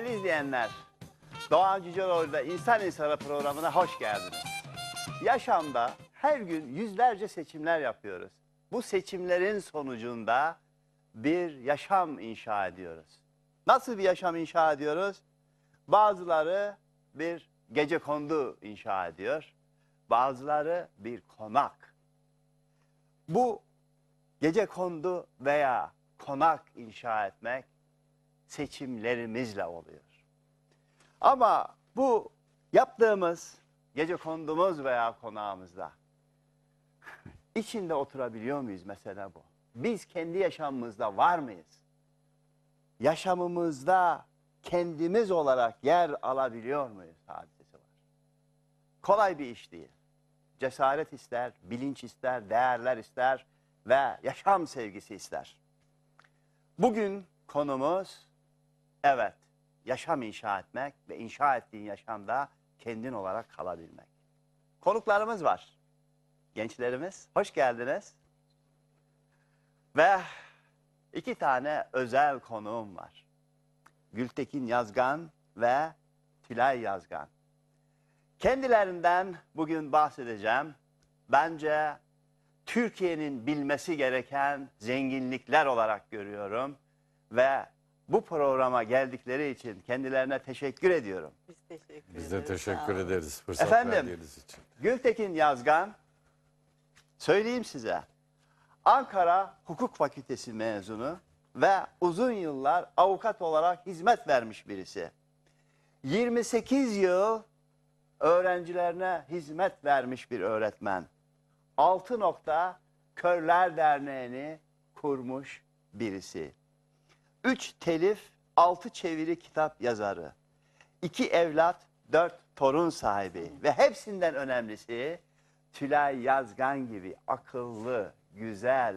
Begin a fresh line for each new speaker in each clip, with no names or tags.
Değerli izleyenler, Doğan Cüceloğlu'da İnsan İnsana programına hoş geldiniz. Yaşamda her gün yüzlerce seçimler yapıyoruz. Bu seçimlerin sonucunda bir yaşam inşa ediyoruz. Nasıl bir yaşam inşa ediyoruz? Bazıları bir gece kondu inşa ediyor. Bazıları bir konak. Bu gece kondu veya konak inşa etmek seçimlerimizle oluyor. Ama bu yaptığımız gece kondumuz veya konağımızda içinde oturabiliyor muyuz mesela bu? Biz kendi yaşamımızda var mıyız? Yaşamımızda kendimiz olarak yer alabiliyor muyuz hadisesi var. Kolay bir iş değil. Cesaret ister, bilinç ister, değerler ister ve yaşam sevgisi ister. Bugün konumuz evet yaşam inşa etmek ve inşa ettiğin yaşamda kendin olarak kalabilmek. Konuklarımız var. Gençlerimiz hoş geldiniz. Ve iki tane özel konuğum var. Gültekin Yazgan ve Tülay Yazgan. Kendilerinden bugün bahsedeceğim. Bence Türkiye'nin bilmesi gereken zenginlikler olarak görüyorum ve bu programa geldikleri için kendilerine teşekkür ediyorum.
Biz teşekkür
Biz de
ederiz.
teşekkür ederiz fırsat
Efendim?
verdiğiniz için.
Gültekin Yazgan, söyleyeyim size. Ankara Hukuk Fakültesi mezunu ve uzun yıllar avukat olarak hizmet vermiş birisi. 28 yıl öğrencilerine hizmet vermiş bir öğretmen. 6 nokta Körler Derneği'ni kurmuş birisi. 3 telif, 6 çeviri kitap yazarı. İki evlat, dört torun sahibi ve hepsinden önemlisi Tülay Yazgan gibi akıllı, güzel,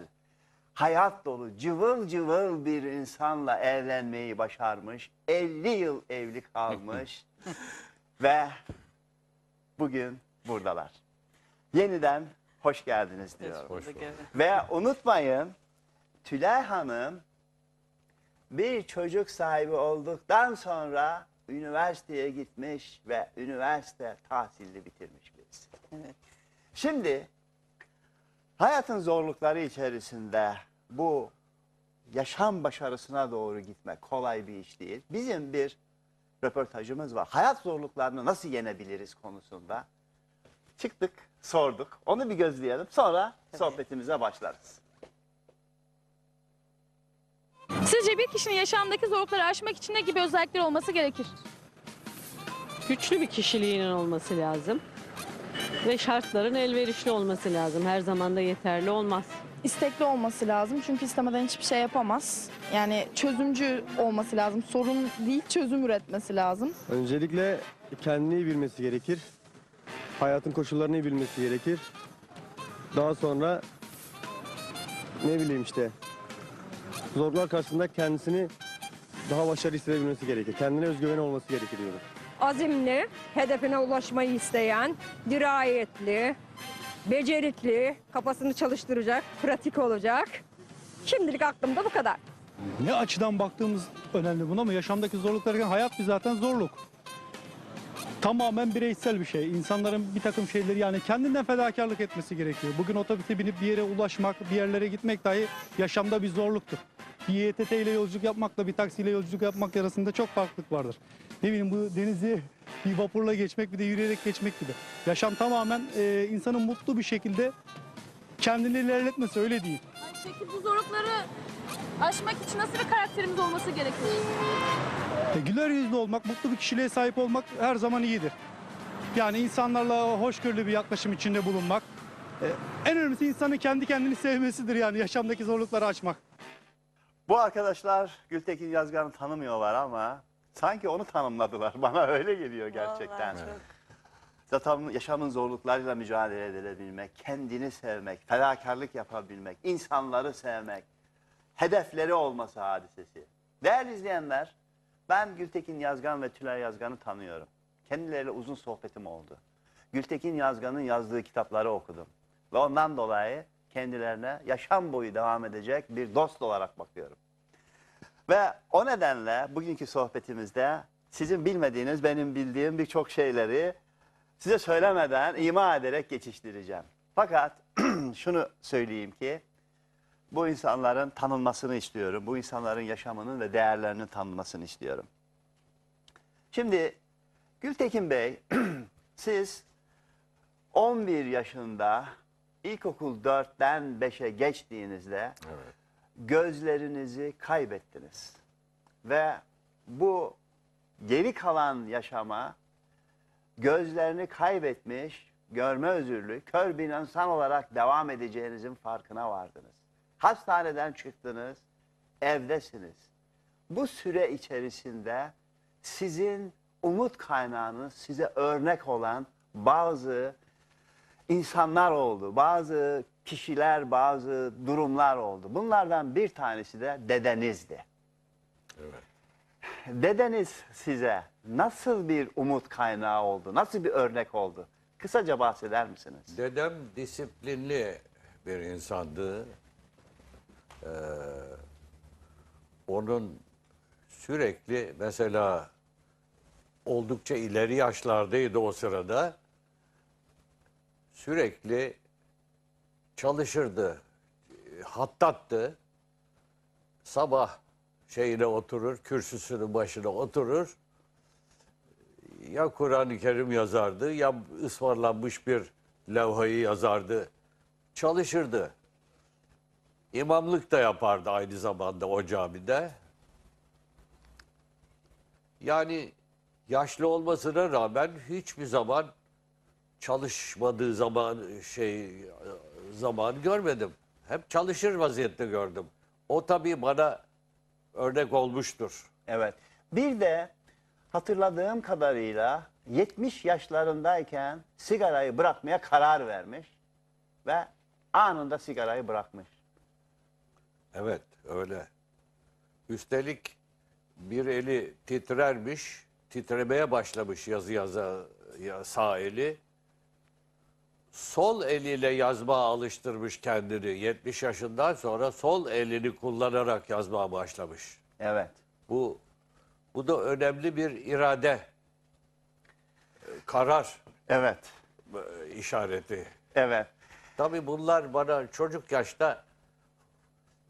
hayat dolu, cıvıl cıvıl bir insanla evlenmeyi başarmış. 50 yıl evli kalmış ve bugün buradalar. Yeniden hoş geldiniz diyorum.
Hoş
bulduk.
Ve unutmayın Tülay Hanım bir çocuk sahibi olduktan sonra üniversiteye gitmiş ve üniversite tahsilini bitirmiş birisi.
Evet.
Şimdi hayatın zorlukları içerisinde bu yaşam başarısına doğru gitmek kolay bir iş değil. Bizim bir röportajımız var. Hayat zorluklarını nasıl yenebiliriz konusunda. Çıktık, sorduk. Onu bir gözleyelim. Sonra
Tabii.
sohbetimize başlarız.
Sizce bir kişinin yaşamdaki zorlukları aşmak için ne gibi özellikler olması gerekir?
güçlü bir kişiliğinin olması lazım. Ve şartların elverişli olması lazım. Her zaman da yeterli olmaz.
istekli olması lazım. Çünkü istemeden hiçbir şey yapamaz. Yani çözümcü olması lazım. Sorun değil çözüm üretmesi lazım.
Öncelikle kendini iyi bilmesi gerekir. Hayatın koşullarını iyi bilmesi gerekir. Daha sonra ne bileyim işte zorluklar karşısında kendisini daha başarılı hissedebilmesi gerekir. Kendine özgüveni olması gerekir diyorum.
azimli, hedefine ulaşmayı isteyen, dirayetli, becerikli, kafasını çalıştıracak, pratik olacak. Şimdilik aklımda bu kadar.
Ne açıdan baktığımız önemli buna ama yaşamdaki zorluklar hayat bir zaten zorluk. Tamamen bireysel bir şey. İnsanların bir takım şeyleri yani kendinden fedakarlık etmesi gerekiyor. Bugün otobüse binip bir yere ulaşmak, bir yerlere gitmek dahi yaşamda bir zorluktur. Bir YTT ile yolculuk yapmakla bir taksiyle yolculuk yapmak arasında çok farklılık vardır. Ne bileyim bu denizi bir vapurla geçmek bir de yürüyerek geçmek gibi. Yaşam tamamen e, insanın mutlu bir şekilde kendini ilerletmesi öyle değil.
Peki bu zorlukları aşmak için nasıl bir karakterimiz olması gerekir?
E, güler yüzlü olmak, mutlu bir kişiliğe sahip olmak her zaman iyidir. Yani insanlarla hoşgörülü bir yaklaşım içinde bulunmak. E, en önemlisi insanın kendi kendini sevmesidir yani yaşamdaki zorlukları aşmak.
Bu arkadaşlar Gültekin Yazgan'ı tanımıyorlar ama sanki onu tanımladılar. Bana öyle geliyor gerçekten.
Vallahi çok
Zaten yaşamın zorluklarıyla mücadele edebilmek, kendini sevmek, fedakarlık yapabilmek, insanları sevmek, hedefleri olması hadisesi. Değerli izleyenler, ben Gültekin Yazgan ve Tülay Yazgan'ı tanıyorum. Kendileriyle uzun sohbetim oldu. Gültekin Yazgan'ın yazdığı kitapları okudum. Ve ondan dolayı kendilerine yaşam boyu devam edecek bir dost olarak bakıyorum. Ve o nedenle bugünkü sohbetimizde sizin bilmediğiniz, benim bildiğim birçok şeyleri size söylemeden ima ederek geçiştireceğim. Fakat şunu söyleyeyim ki bu insanların tanınmasını istiyorum. Bu insanların yaşamının ve değerlerinin tanınmasını istiyorum. Şimdi Gültekin Bey, siz 11 yaşında ilkokul 4'ten 5'e geçtiğinizde gözlerinizi kaybettiniz. Ve bu geri kalan yaşama gözlerini kaybetmiş, görme özürlü, kör bir insan olarak devam edeceğinizin farkına vardınız. Hastaneden çıktınız, evdesiniz. Bu süre içerisinde sizin umut kaynağınız, size örnek olan bazı insanlar oldu. Bazı kişiler, bazı durumlar oldu. Bunlardan bir tanesi de dedenizdi. Dedeniz size nasıl bir umut kaynağı oldu? Nasıl bir örnek oldu? Kısaca bahseder misiniz?
Dedem disiplinli bir insandı. Ee, onun sürekli mesela oldukça ileri yaşlardaydı o sırada. Sürekli çalışırdı. Hattattı. Sabah şeyine oturur, kürsüsünün başına oturur. Ya Kur'an-ı Kerim yazardı ya ısmarlanmış bir levhayı yazardı. Çalışırdı. İmamlık da yapardı aynı zamanda o camide. Yani yaşlı olmasına rağmen hiçbir zaman çalışmadığı zaman şey zaman görmedim. Hep çalışır vaziyette gördüm. O tabii bana örnek olmuştur.
Evet. Bir de hatırladığım kadarıyla 70 yaşlarındayken sigarayı bırakmaya karar vermiş ve anında sigarayı bırakmış.
Evet öyle. Üstelik bir eli titrermiş, titremeye başlamış yazı yaza ya sağ eli. Sol eliyle yazma alıştırmış kendini. 70 yaşından sonra sol elini kullanarak yazmaya başlamış.
Evet.
Bu bu da önemli bir irade, e, karar
Evet.
e, işareti.
Evet.
Tabii bunlar bana çocuk yaşta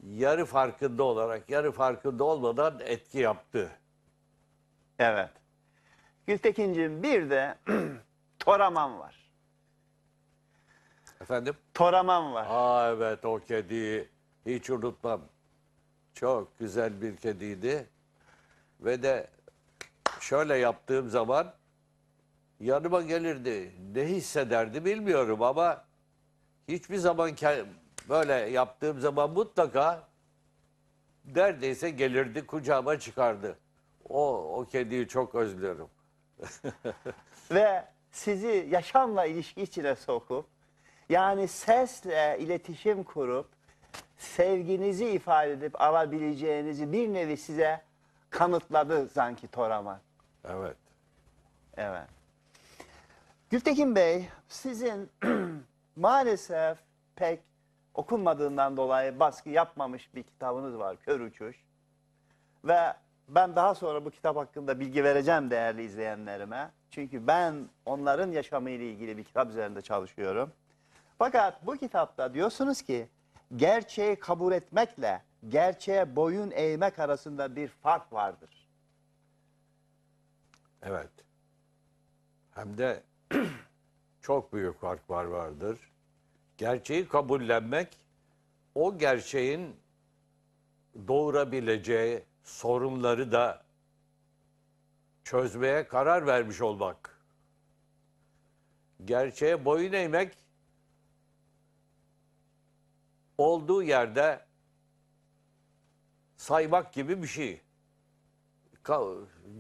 yarı farkında olarak, yarı farkında olmadan etki yaptı.
Evet. Gültekin'cim bir de Toraman var.
Efendim?
Toraman var.
Aa evet o kediyi hiç unutmam. Çok güzel bir kediydi. Ve de şöyle yaptığım zaman yanıma gelirdi. Ne hissederdi bilmiyorum ama hiçbir zaman böyle yaptığım zaman mutlaka neredeyse gelirdi kucağıma çıkardı. O, o kediyi çok özlüyorum.
ve sizi yaşamla ilişki içine sokup yani sesle iletişim kurup sevginizi ifade edip alabileceğinizi bir nevi size kanıtladı sanki Toraman.
Evet.
Evet. Gültekin Bey, sizin maalesef pek okunmadığından dolayı baskı yapmamış bir kitabınız var, Kör Uçuş. Ve ben daha sonra bu kitap hakkında bilgi vereceğim değerli izleyenlerime. Çünkü ben onların yaşamıyla ilgili bir kitap üzerinde çalışıyorum. Fakat bu kitapta diyorsunuz ki gerçeği kabul etmekle gerçeğe boyun eğmek arasında bir fark vardır.
Evet. Hem de çok büyük farklar vardır. Gerçeği kabullenmek, o gerçeğin doğurabileceği sorunları da çözmeye karar vermiş olmak. Gerçeğe boyun eğmek, olduğu yerde saymak gibi bir şey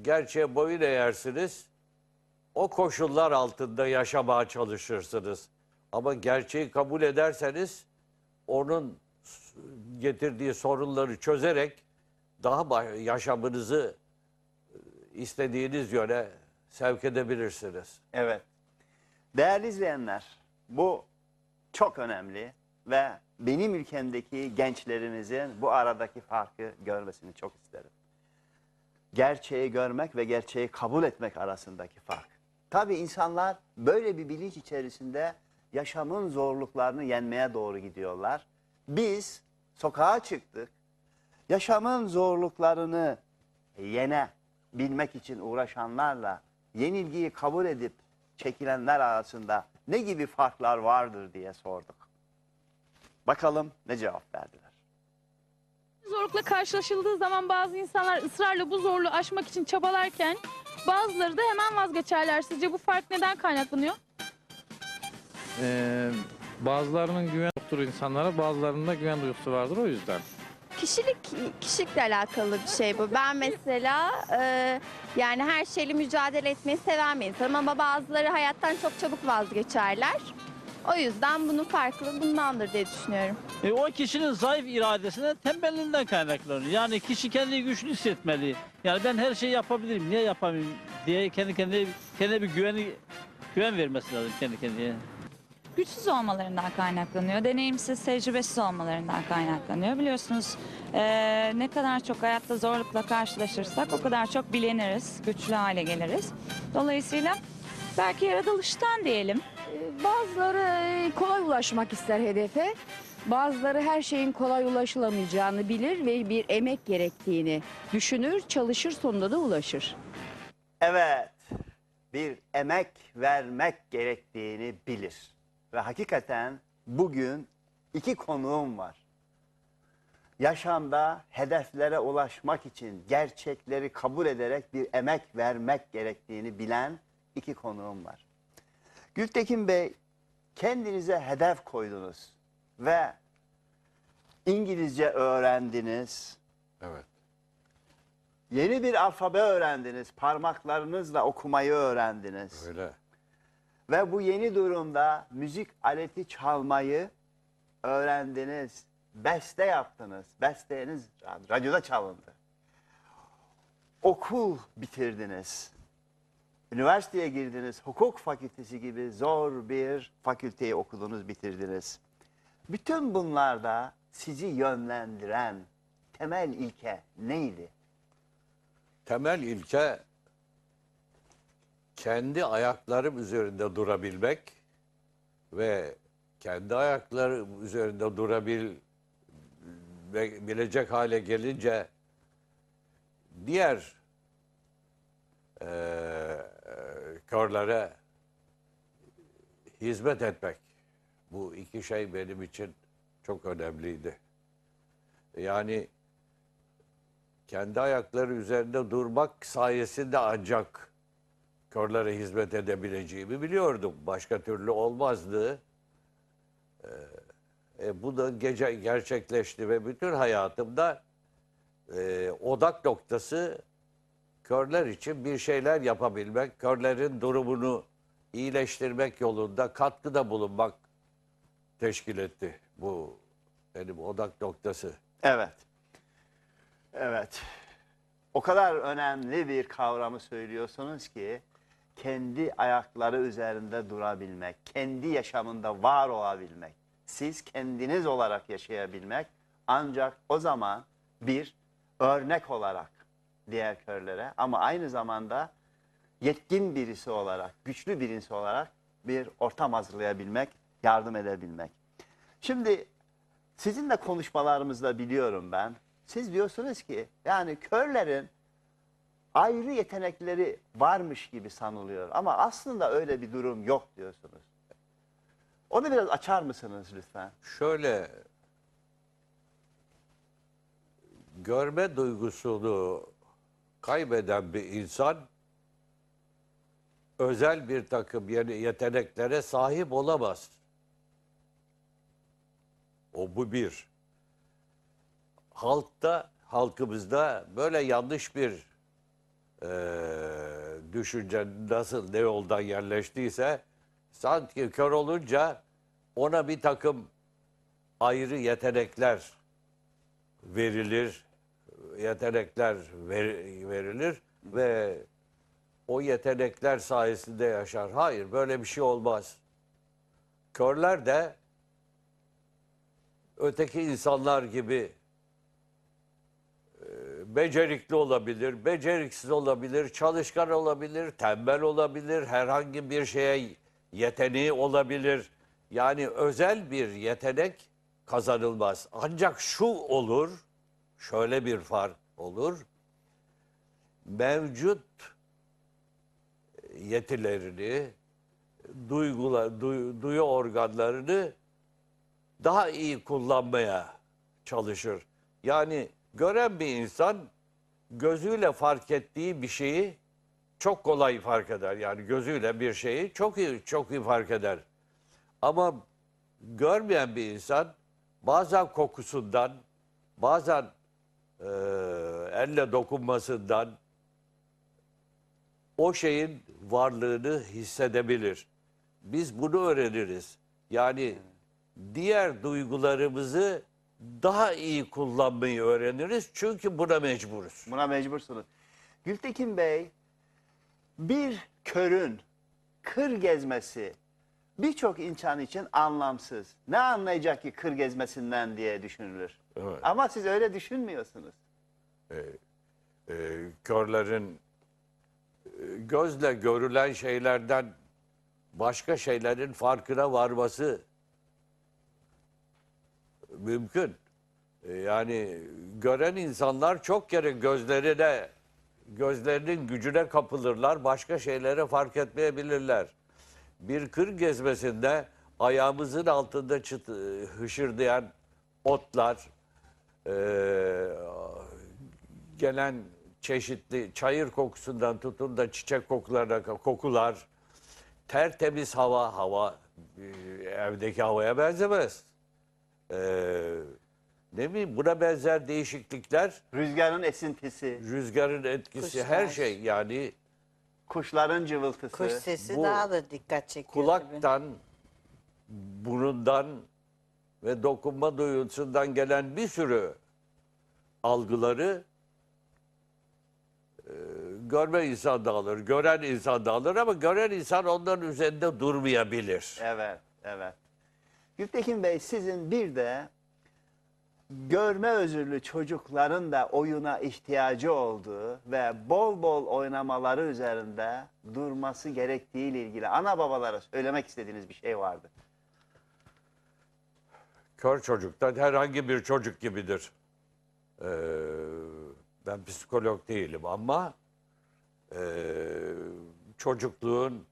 gerçeğe boyun eğersiniz, o koşullar altında yaşamaya çalışırsınız. Ama gerçeği kabul ederseniz onun getirdiği sorunları çözerek daha yaşamınızı e, istediğiniz yöne sevk edebilirsiniz.
Evet. Değerli izleyenler, bu çok önemli ve benim ülkemdeki gençlerimizin bu aradaki farkı görmesini çok isterim. Gerçeği görmek ve gerçeği kabul etmek arasındaki fark. Tabii insanlar böyle bir bilinç içerisinde yaşamın zorluklarını yenmeye doğru gidiyorlar. Biz sokağa çıktık. Yaşamın zorluklarını yene bilmek için uğraşanlarla yenilgiyi kabul edip çekilenler arasında ne gibi farklar vardır diye sorduk. Bakalım ne cevap verdiler.
Zorlukla karşılaşıldığı zaman bazı insanlar ısrarla bu zorluğu aşmak için çabalarken bazıları da hemen vazgeçerler. Sizce bu fark neden kaynaklanıyor?
Ee, bazılarının güven yoktur insanlara, bazılarının da güven duygusu vardır o yüzden.
Kişilik kişilikle alakalı bir şey bu. Ben mesela e, yani her şeyle mücadele etmeyi seven bir insanım ama bazıları hayattan çok çabuk vazgeçerler. O yüzden bunun farklı bundandır diye düşünüyorum.
E, o kişinin zayıf iradesine tembelliğinden kaynaklanıyor. Yani kişi kendini güçlü hissetmeli. Yani ben her şeyi yapabilirim, niye yapamayayım diye kendi kendine, kendine bir güveni, güven vermesi lazım kendi kendine.
Güçsüz olmalarından kaynaklanıyor. Deneyimsiz, tecrübesiz olmalarından kaynaklanıyor. Biliyorsunuz eee, ne kadar çok hayatta zorlukla karşılaşırsak o kadar çok bileniriz, güçlü hale geliriz. Dolayısıyla belki yaratılıştan diyelim.
Bazıları e, kolay ulaşmak ister hedefe. Bazıları her şeyin kolay ulaşılamayacağını bilir ve bir emek gerektiğini düşünür, çalışır sonunda da ulaşır.
Evet, bir emek vermek gerektiğini bilir. Ve hakikaten bugün iki konuğum var. Yaşamda hedeflere ulaşmak için gerçekleri kabul ederek bir emek vermek gerektiğini bilen iki konuğum var. Gültekin Bey, kendinize hedef koydunuz ve İngilizce öğrendiniz.
Evet.
Yeni bir alfabe öğrendiniz. Parmaklarınızla okumayı öğrendiniz.
Öyle.
Ve bu yeni durumda müzik aleti çalmayı öğrendiniz. Beste yaptınız. Besteniz radyoda çalındı. Okul bitirdiniz. Üniversiteye girdiniz. Hukuk fakültesi gibi zor bir fakülteyi okudunuz, bitirdiniz. Bütün bunlarda sizi yönlendiren temel ilke neydi?
Temel ilke kendi ayaklarım üzerinde durabilmek ve kendi ayaklarım üzerinde durabilecek hale gelince diğer eee körlere hizmet etmek. Bu iki şey benim için çok önemliydi. Yani kendi ayakları üzerinde durmak sayesinde ancak körlere hizmet edebileceğimi biliyordum. Başka türlü olmazdı. Ee, e, bu da gece gerçekleşti ve bütün hayatımda e, odak noktası körler için bir şeyler yapabilmek, körlerin durumunu iyileştirmek yolunda katkıda bulunmak teşkil etti bu benim odak noktası.
Evet. Evet. O kadar önemli bir kavramı söylüyorsunuz ki kendi ayakları üzerinde durabilmek, kendi yaşamında var olabilmek, siz kendiniz olarak yaşayabilmek ancak o zaman bir örnek olarak diğer körlere ama aynı zamanda yetkin birisi olarak, güçlü birisi olarak bir ortam hazırlayabilmek, yardım edebilmek. Şimdi sizinle konuşmalarımızda biliyorum ben. Siz diyorsunuz ki yani körlerin ayrı yetenekleri varmış gibi sanılıyor. Ama aslında öyle bir durum yok diyorsunuz. Onu biraz açar mısınız lütfen?
Şöyle görme duygusunu kaybeden bir insan özel bir takım yeni yeteneklere sahip olamaz. O bu bir. Halkta, halkımızda böyle yanlış bir düşünce nasıl ne yoldan yerleştiyse sanki kör olunca ona bir takım ayrı yetenekler verilir, yetenekler ver- verilir ve o yetenekler sayesinde yaşar. Hayır, böyle bir şey olmaz. Körler de öteki insanlar gibi becerikli olabilir, beceriksiz olabilir, çalışkan olabilir, tembel olabilir, herhangi bir şeye yeteneği olabilir. Yani özel bir yetenek kazanılmaz. Ancak şu olur, şöyle bir fark olur. Mevcut yetilerini, duygular, duy- duyu organlarını daha iyi kullanmaya çalışır. Yani gören bir insan gözüyle fark ettiği bir şeyi çok kolay fark eder. Yani gözüyle bir şeyi çok iyi çok iyi fark eder. Ama görmeyen bir insan bazen kokusundan, bazen eee, elle dokunmasından o şeyin varlığını hissedebilir. Biz bunu öğreniriz. Yani diğer duygularımızı daha iyi kullanmayı öğreniriz. Çünkü buna mecburuz.
Buna mecbursunuz. Gültekin Bey, bir körün kır gezmesi birçok insan için anlamsız. Ne anlayacak ki kır gezmesinden diye düşünülür.
Evet.
Ama siz öyle düşünmüyorsunuz.
Ee, körlerin e, gözle görülen şeylerden başka şeylerin farkına varması mümkün. Ee, Yani gören insanlar çok kere gözlerine gözlerinin gücüne kapılırlar, başka şeylere fark etmeyebilirler. Bir kır gezmesinde ayağımızın altında çıt, hışırdayan otlar, eee, gelen çeşitli çayır kokusundan tutun da çiçek kokularına kokular, tertemiz hava, hava e, evdeki havaya benzemez. Ee, ne bileyim buna benzer değişiklikler,
Rüzgarın esintisi,
rüzgarın etkisi,
Kuşlar.
her şey yani
kuşların cıvıltısı.
Kuş sesi
Bu
daha da dikkat çekiyor. tabii.
kulaktan, burundan ve dokunma duyusundan gelen bir sürü algıları e, görme insan da alır, gören insan da alır ama gören insan onların üzerinde durmayabilir.
Evet, evet. Gültekin Bey sizin bir de görme özürlü çocukların da oyuna ihtiyacı olduğu ve bol bol oynamaları üzerinde durması gerektiği ile ilgili ana babalara söylemek istediğiniz bir şey vardı.
Kör çocuktan herhangi bir çocuk gibidir. Ee, ben psikolog değilim ama e, çocukluğun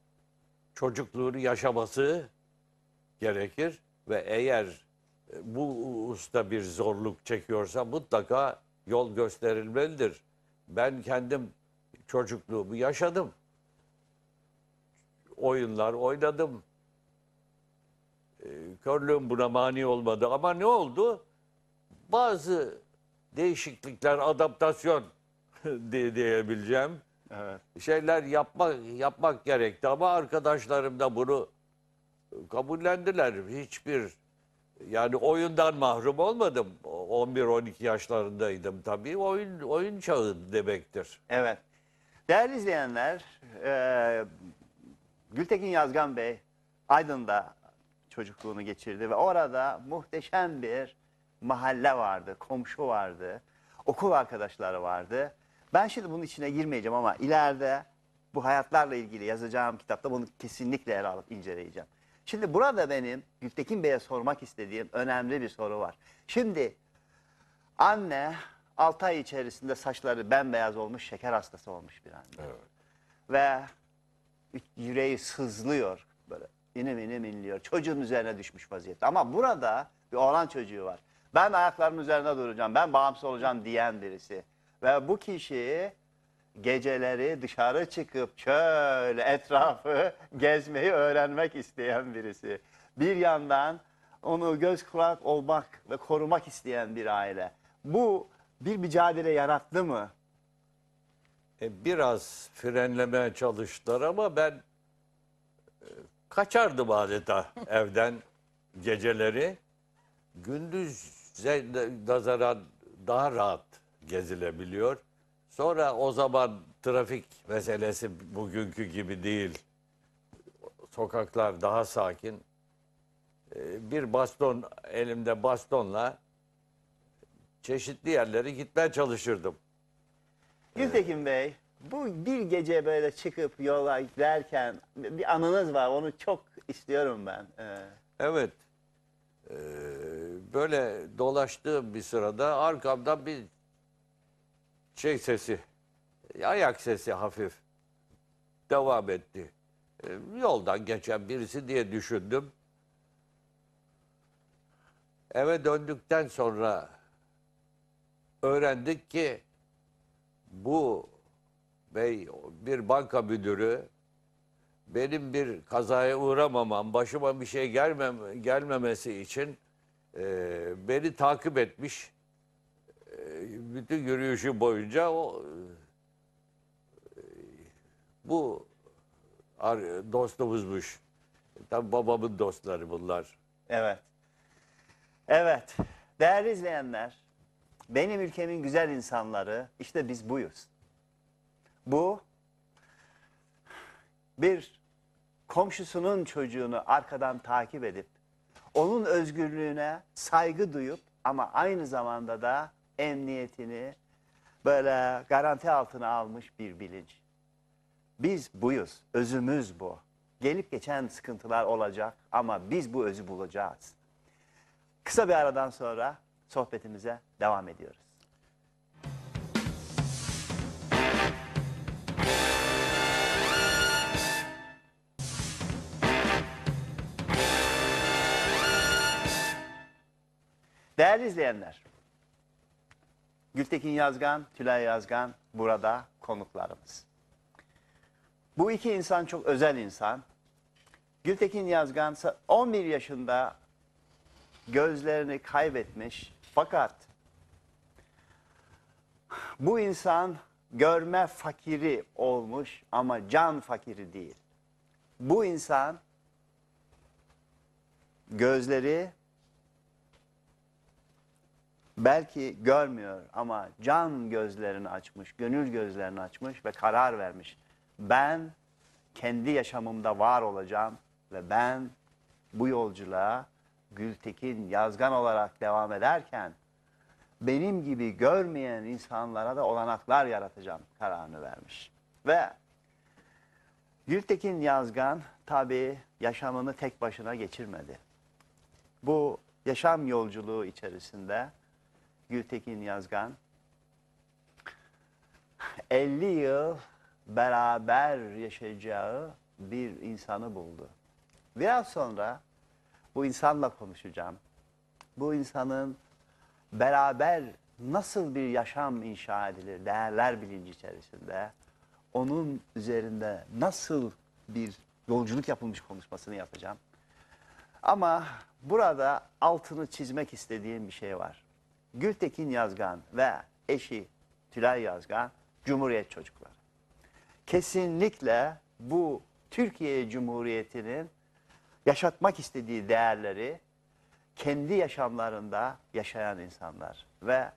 çocukluğunu yaşaması gerekir ve eğer e, bu usta bir zorluk çekiyorsa mutlaka yol gösterilmelidir. Ben kendim çocukluğumu yaşadım. Oyunlar oynadım. Ee, körlüğüm buna mani olmadı ama ne oldu? Bazı değişiklikler, adaptasyon diye diyebileceğim
Evet.
şeyler yapmak yapmak gerekti ama arkadaşlarım da bunu kabullendiler. Hiçbir yani oyundan mahrum olmadım. 11-12 yaşlarındaydım tabii. Oyun oyun çağı demektir.
Evet. Değerli izleyenler, e, Gültekin Yazgan Bey Aydın'da çocukluğunu geçirdi ve orada muhteşem bir mahalle vardı, komşu vardı, okul arkadaşları vardı. Ben şimdi bunun içine girmeyeceğim ama ileride bu hayatlarla ilgili yazacağım kitapta bunu kesinlikle ele alıp inceleyeceğim. Şimdi burada benim Gültekin Bey'e sormak istediğim önemli bir soru var. Şimdi anne 6 ay içerisinde saçları bembeyaz olmuş, şeker hastası olmuş bir anne. Ve yüreği sızlıyor böyle inim inim inliyor. Çocuğun üzerine düşmüş vaziyette. Ama burada bir oğlan çocuğu var. Ben ayaklarımın üzerine duracağım, ben bağımsız olacağım diyen birisi. Ve bu kişi geceleri dışarı çıkıp şöyle etrafı gezmeyi öğrenmek isteyen birisi. Bir yandan onu göz kulak olmak ve korumak isteyen bir aile. Bu bir mücadele yarattı mı?
E, biraz frenlemeye çalıştılar ama ben e, kaçardım adeta evden geceleri. Gündüze nazaran daha rahat gezilebiliyor. Sonra o zaman trafik meselesi bugünkü gibi değil. Sokaklar daha sakin. e, bir baston elimde bastonla çeşitli yerlere gitmeye çalışırdım.
Gültekin Bey, bu bir gece böyle çıkıp yola giderken bir anınız var. Onu çok istiyorum ben. Ee,
Evet. Ee, böyle dolaştığım bir sırada arkamdan bir şey sesi, ayak sesi hafif devam etti. Ee, yoldan geçen birisi diye düşündüm. Eve döndükten sonra öğrendik ki bu bey bir banka müdürü benim bir kazaya uğramamam, başıma bir şey gelmem, gelmemesi için e, beni takip etmiş. Bütün yürüyüşü boyunca o e, bu dostumuzmuş. Tabii babamın dostları bunlar.
Evet. Evet. Değerli izleyenler, benim ülkemin güzel insanları işte biz buyuz. Bu bir komşusunun çocuğunu arkadan takip edip onun özgürlüğüne saygı duyup ama aynı zamanda da emniyetini böyle garanti altına almış bir bilinç. Biz buyuz. Özümüz bu. Gelip geçen sıkıntılar olacak ama biz bu özü bulacağız. Kısa bir aradan sonra sohbetimize devam ediyoruz. Değerli izleyenler, Gültekin Yazgan, Tülay Yazgan burada konuklarımız. Bu iki insan çok özel insan. Gültekin Yazgan 11 yaşında gözlerini kaybetmiş fakat bu insan görme fakiri olmuş ama can fakiri değil. Bu insan gözleri belki görmüyor ama can gözlerini açmış, gönül gözlerini açmış ve karar vermiş. Ben kendi yaşamımda var olacağım ve ben bu yolculuğa Gültekin Yazgan olarak devam ederken benim gibi görmeyen insanlara da olanaklar yaratacağım kararını vermiş. Ve Gültekin Yazgan tabii yaşamını tek başına geçirmedi. Bu yaşam yolculuğu içerisinde Gültekin Yazgan 50 yıl beraber yaşayacağı bir insanı buldu. Biraz sonra bu insanla konuşacağım. Bu insanın beraber nasıl bir yaşam inşa edilir, değerler bilinci içerisinde, onun üzerinde nasıl bir yolculuk yapılmış konuşmasını yapacağım. Ama burada altını çizmek istediğim bir şey var. Gültekin Yazgan ve eşi Tülay Yazgan Cumhuriyet çocukları. Kesinlikle bu Türkiye Cumhuriyeti'nin yaşatmak istediği değerleri kendi yaşamlarında yaşayan insanlar. Ve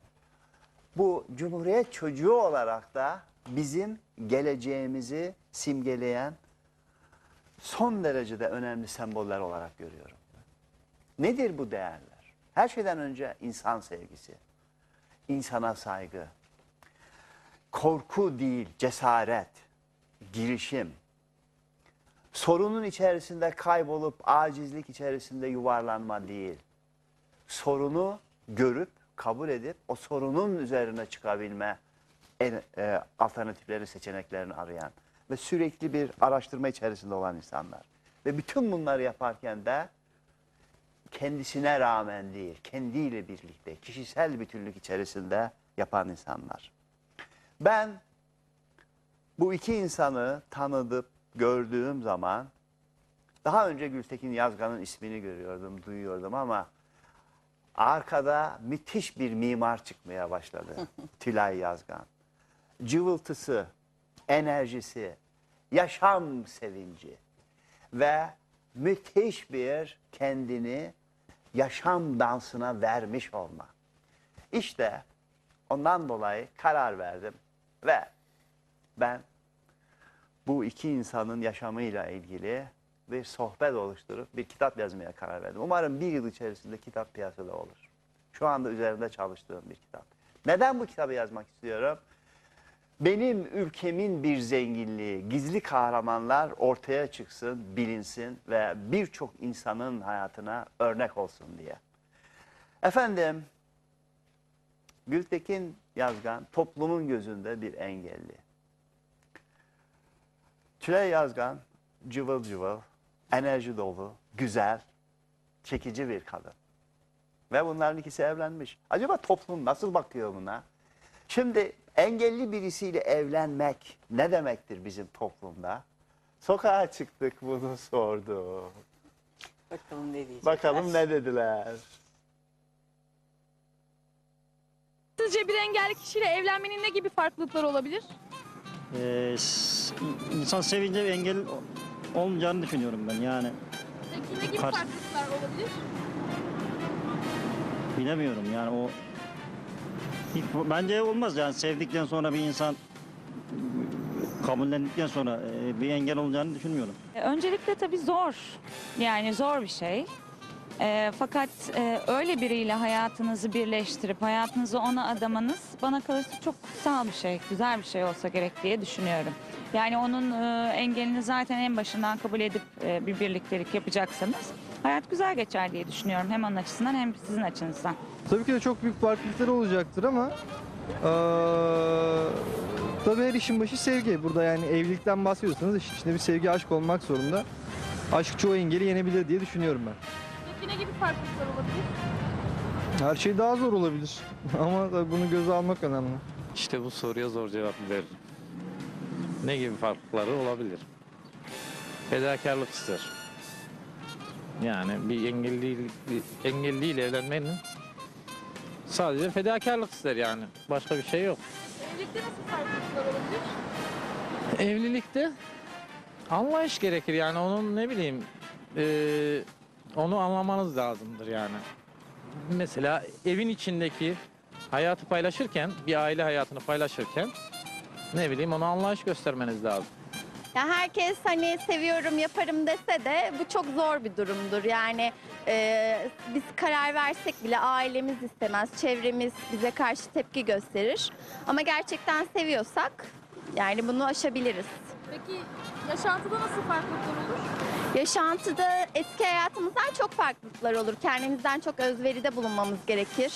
bu Cumhuriyet çocuğu olarak da bizim geleceğimizi simgeleyen son derecede önemli semboller olarak görüyorum. Nedir bu değerler? Her şeyden önce insan sevgisi, insana saygı, korku değil, cesaret, girişim, sorunun içerisinde kaybolup acizlik içerisinde yuvarlanma değil, sorunu görüp, kabul edip o sorunun üzerine çıkabilme en, e, alternatifleri, seçeneklerini arayan ve sürekli bir araştırma içerisinde olan insanlar. Ve bütün bunları yaparken de kendisine rağmen değil, kendiyle birlikte, kişisel bütünlük içerisinde yapan insanlar. Ben bu iki insanı tanıdıp gördüğüm zaman daha önce Gültekin Yazgan'ın ismini görüyordum, duyuyordum ama arkada müthiş bir mimar çıkmaya başladı. Tülay Yazgan. Cıvıltısı, enerjisi, yaşam sevinci ve müthiş bir kendini yaşam dansına vermiş olma. İşte ondan dolayı karar verdim ve ben bu iki insanın yaşamıyla ilgili bir sohbet oluşturup bir kitap yazmaya karar verdim. Umarım bir yıl içerisinde kitap piyasada olur. Şu anda üzerinde çalıştığım bir kitap. Neden bu kitabı yazmak istiyorum? Benim ülkemin bir zenginliği, gizli kahramanlar ortaya çıksın, bilinsin ve birçok insanın hayatına örnek olsun diye. Efendim, Gültekin Yazgan toplumun gözünde bir engelli. Tülay Yazgan cıvıl cıvıl, enerji dolu, güzel, çekici bir kadın. Ve bunların ikisi evlenmiş. Acaba toplum nasıl bakıyor buna? Şimdi engelli birisiyle evlenmek ne demektir bizim toplumda? Sokağa çıktık bunu sordu.
Bakalım ne diyecekler.
Bakalım ne dediler.
Sizce bir engelli kişiyle evlenmenin ne gibi farklılıkları olabilir?
Ee, s- insan sevince engel olmayacağını düşünüyorum ben yani.
Peki ne gibi
Kar-
farklılıklar olabilir?
Bilemiyorum yani o bence olmaz yani sevdikten sonra bir insan kabullendikten sonra e, bir engel olacağını düşünmüyorum.
E, Öncelikle tabii zor. Yani zor bir şey. E, fakat e, öyle biriyle hayatınızı birleştirip hayatınızı ona adamanız bana kalırsa çok kutsal bir şey, güzel bir şey olsa gerek diye düşünüyorum. Yani onun e, engelini zaten en başından kabul edip e, bir birliktelik yapacaksanız hayat güzel geçer diye düşünüyorum. Hem onun açısından hem sizin açınızdan.
Tabii ki de çok büyük farklılıkları olacaktır ama eee tabii her işin başı sevgi. Burada yani evlilikten bahsediyorsanız işin içinde bir sevgi, aşk olmak zorunda. Aşk çoğu engeli yenebilir diye düşünüyorum ben.
Peki ne gibi farklılıklar olabilir?
Her şey daha zor olabilir ama tabii bunu göze almak önemli.
İşte bu soruya zor cevap veririm. Ne gibi farklılıkları olabilir? Fedakarlık ister. Yani bir engelli, bir engelliyle evlenmenin sadece fedakarlık ister yani. Başka bir şey yok.
Evlilikte nasıl farklılıklar olabilir?
Evlilikte anlayış gerekir yani onun ne bileyim eee, onu anlamanız lazımdır yani. Mesela evin içindeki hayatı paylaşırken bir aile hayatını paylaşırken ne bileyim ona anlayış göstermeniz lazım.
Ya herkes hani seviyorum yaparım dese de bu çok zor bir durumdur. Yani e, biz karar versek bile ailemiz istemez, çevremiz bize karşı tepki gösterir. Ama gerçekten seviyorsak yani bunu aşabiliriz.
Peki yaşantıda nasıl farklılıklar olur?
Yaşantıda eski hayatımızdan çok farklılıklar olur. Kendimizden çok özveride bulunmamız gerekir.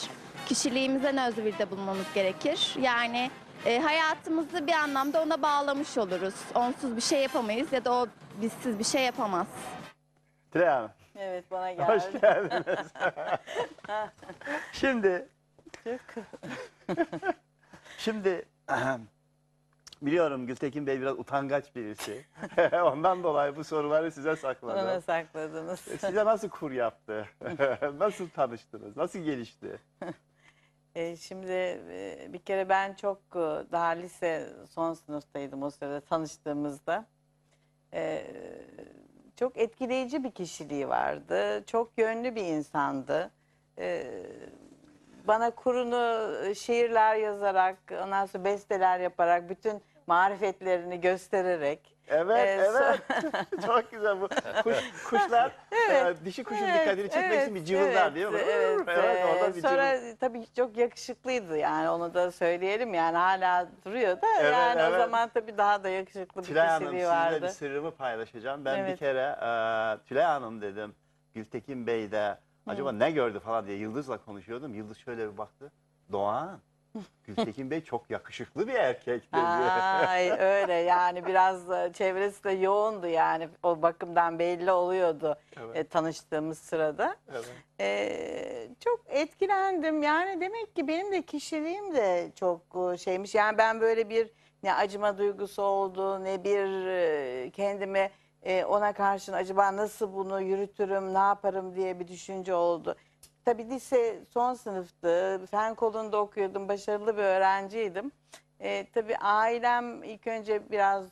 Kişiliğimizden özveride bulunmamız gerekir. Yani e, hayatımızı bir anlamda ona bağlamış oluruz. Onsuz bir şey yapamayız ya da o bizsiz bir şey yapamaz.
Tülay Hanım,
Evet bana geldi.
hoş geldiniz. Şimdi, şimdi biliyorum Gültekin Bey biraz utangaç birisi. Ondan dolayı bu soruları size
Bana
sakladım.
sakladınız.
Size nasıl kur yaptı? nasıl tanıştınız? Nasıl gelişti?
E, şimdi e, bir kere ben çok e, daha lise son sınıftaydım o sırada tanıştığımızda. E, çok etkileyici bir kişiliği vardı. Çok yönlü bir insandı. E, bana kurunu e, şiirler yazarak, ondan sonra besteler yaparak, bütün marifetlerini göstererek.
Evet,
Ee,
evet. Çok güzel bu. Kuş, kuşlar
Evet,
dişi kuşun
evet,
dikkatini çekmek
evet,
için bir cıvıllar
evet,
mi?
Evet,
evet orada
e,
bir
Sonra
cıvıl.
tabii çok yakışıklıydı yani onu da söyleyelim yani hala duruyor da
Evet,
yani
evet.
o zaman tabii daha da yakışıklı bir
Tülay Hanım
kişiliği
sizinle
vardı.
bir sırrımı paylaşacağım. Ben bir
Evet.
kere e, Tülay Hanım dedim. Gültekin Bey de acaba ne gördü falan diye Yıldız'la konuşuyordum. Yıldız şöyle bir baktı. Doğan, Gültekin Bey çok yakışıklı bir erkek dedi.
Ay öyle yani biraz da çevresi de yoğundu yani o bakımdan belli oluyordu
Evet.
e, tanıştığımız sırada.
Evet.
Ee, çok etkilendim. Yani demek ki benim de kişiliğim de çok e, şeymiş. Yani ben böyle bir ne acıma duygusu oldu ne bir e, kendime e, ona karşın acaba nasıl bunu yürütürüm, ne yaparım diye bir düşünce oldu. Tabii lise son sınıftı. Fen kolunda okuyordum. Başarılı bir öğrenciydim. E, tabii ailem ilk önce biraz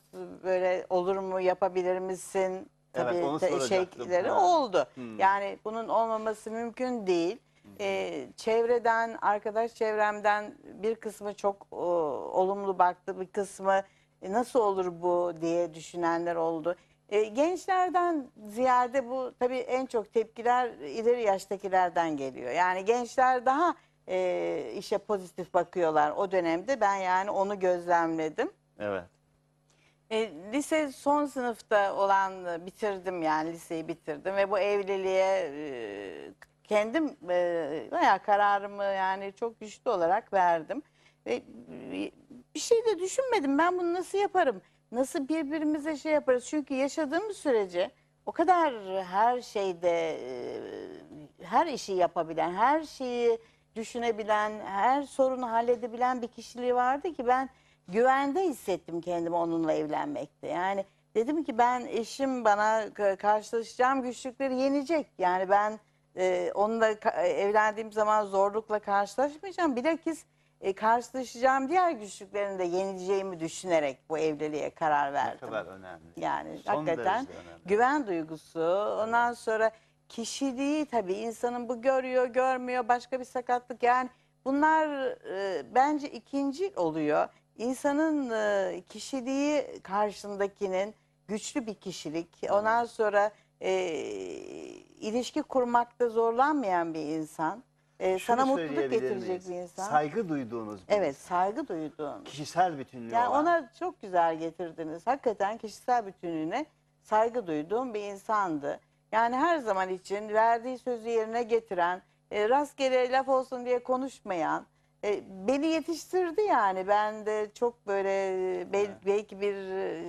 böyle olur mu yapabilir misin?
Evet,
Tabii
onu
te-
soracaktım.
şeyleri
Ha.
oldu.
Hmm.
Yani bunun olmaması mümkün değil. Ee, çevreden, arkadaş çevremden bir kısmı çok o, olumlu baktı, bir kısmı "E, nasıl olur bu diye düşünenler oldu. E, gençlerden ziyade bu tabii en çok tepkiler ileri yaştakilerden geliyor. Yani gençler daha e, işe pozitif bakıyorlar o dönemde. Ben yani onu gözlemledim.
Evet.
E, lise son sınıfta olan e, bitirdim yani liseyi bitirdim ve bu evliliğe e, kendim e, bayağı kararımı yani çok güçlü olarak verdim. Ve e, bir şey de düşünmedim ben bunu nasıl yaparım? Nasıl birbirimize şey yaparız? Çünkü yaşadığımız sürece o kadar her şeyde e, her işi yapabilen, her şeyi düşünebilen, her sorunu halledebilen bir kişiliği vardı ki ben güvende hissettim kendimi onunla evlenmekte. Yani dedim ki ben eşim bana ka- karşılaşacağım güçlükleri yenecek. Yani ben e, onunla evlendiğim zaman zorlukla karşılaşmayacağım. Bilakis e, karşılaşacağım diğer güçlüklerini de yeneceğimi düşünerek bu evliliğe karar
Ne
verdim.
kadar önemli.
Yani
Son
hakikaten
derece önemli.
güven duygusu. Ondan sonra kişiliği tabii insanın bu görüyor, görmüyor, başka bir sakatlık. Yani bunlar e, bence ikinci oluyor. İnsanın e, kişiliği karşındakinin güçlü bir kişilik. Ondan sonra e, ilişki kurmakta zorlanmayan bir insan. E,
Şunu
sana mutluluk
söyleyebilir
getirecek
miyiz?
bir insan.
Saygı duyduğunuz bir
Evet, saygı duyduğun.
kişisel bütünlüğü
Yani
olan.
ona çok güzel getirdiniz. Hakikaten kişisel bütünlüğüne saygı duyduğum bir insandı. Yani her zaman için verdiği sözü yerine getiren, e, rastgele laf olsun diye konuşmayan, e, beni yetiştirdi yani. Ben de çok böyle bel- belki bir